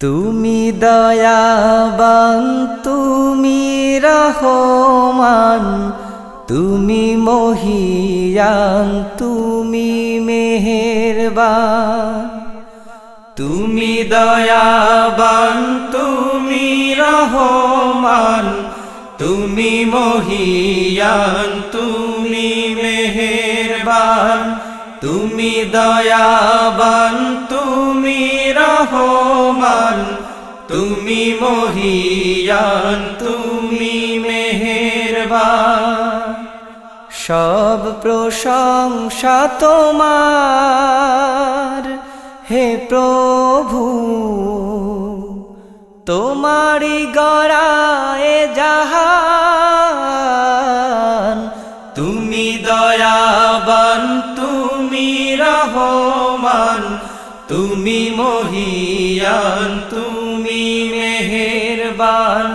তুমি দয়াবান, তুমি রহমান, তুমি মহিয়ান, তুমি মেহেরবান। তুমি দয়াবান, তুমি রহমান, তুমি মহিয়ান, তুমি মেহেরবান। তুমি দয়াবান, তুমি রহমান, তুমি মহিয়ান, তুমি মেহেরবান। সব প্রশংসা তোমার, হে প্রভু। তোমারি গড়ায় জাহান, তুমি দয়াবান মহিয়ান, তুমি মেহেরবান,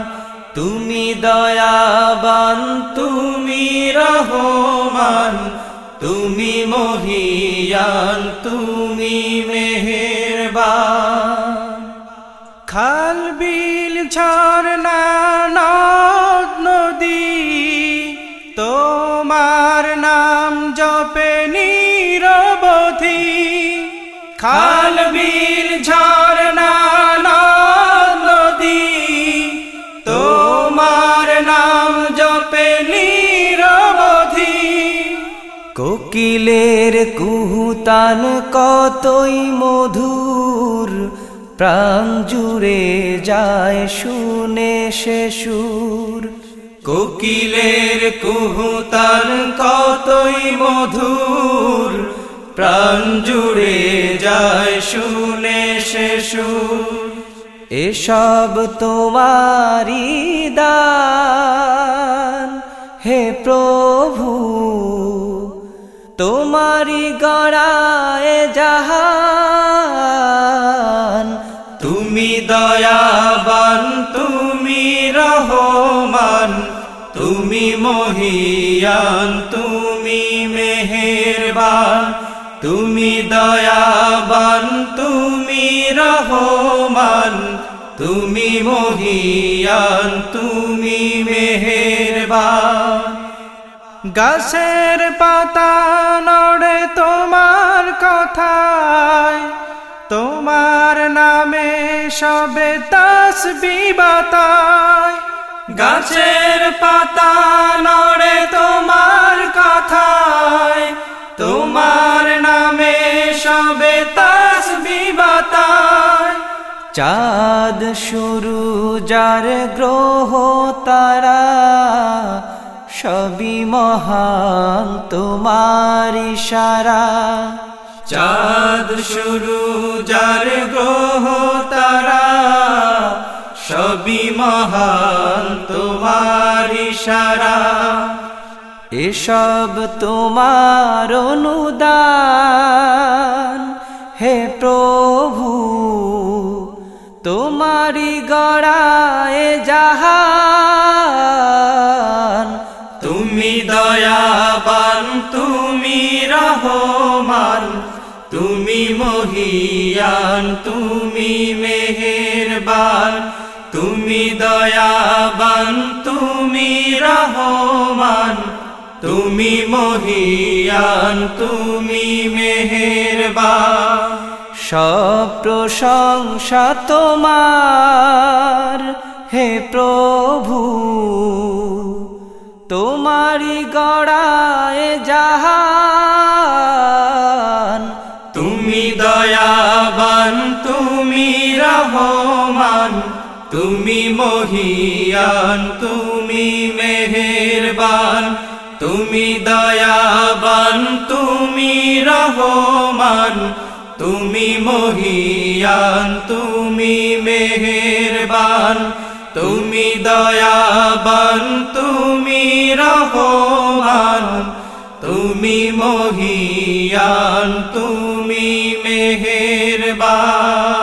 তুমি দয়াবান, তুমি রহমান, তুমি মহিয়ান, তুমি মেহেরবান। খাল বিল ঝরনা নদ নদী, তোমার নাম জপে নিরবধি খাল বিল ঝরনা নদী, তোমার নাম জপে নিরবধি। কোকিলের কুহুতান কতই মধুর, প্রাণ জুড়ে যায় শুনে সে সুর। কোকিলের কুহুতান কতই মধুর, প্রাণ জুড়ে যায় শুনে সুর। এসব তোমারি দান। হে প্রভু তোমারি গড়ায় জাহান। তুমি দয়াবান, তুমি রহমান। তুমি মহিয়ান, তুমি মেহেরবান। তুমি দয়াবান, তুমি রহমান, তুমি মহিয়ান, তুমি মেহেরবান। গাছের পাতা নড়ে তোমার কথায়, তোমার নামে সবে তাস বিবাতায় গাছের পাতা চাঁদ শুরু, যার গ্রহ তারা, সবই মহান তোমার ইশারা। চাঁদ শুরু, যার গ্রহ তারা, সবই মহান তোমার ইশারা। এসব তোমার অনুদান, হে প্রভু তোমারি গড়ায় জাহান। তুমি দয়াবান, তুমি রহমান। তুমি মহিয়ান, তুমি মেহেরবান। তুমি দয়াবান, তুমি রহমান। তুমি মহিয়ান, তুমি মেহেরবান। সব প্রশংসা তোমার। হে প্রভু তোমারি গড়ায় জাহান। তুমি দয়াবান, তুমি রহমান। তুমি মহিয়ান, তুমি মেহেরবান। তুমি দয়াবান, তুমি রহমান। মহিয়ান তুমি মেহেরবান তুমি দয়াবান তুমি রহমান তুমি মহিয়ান তুমি মেহেরবান।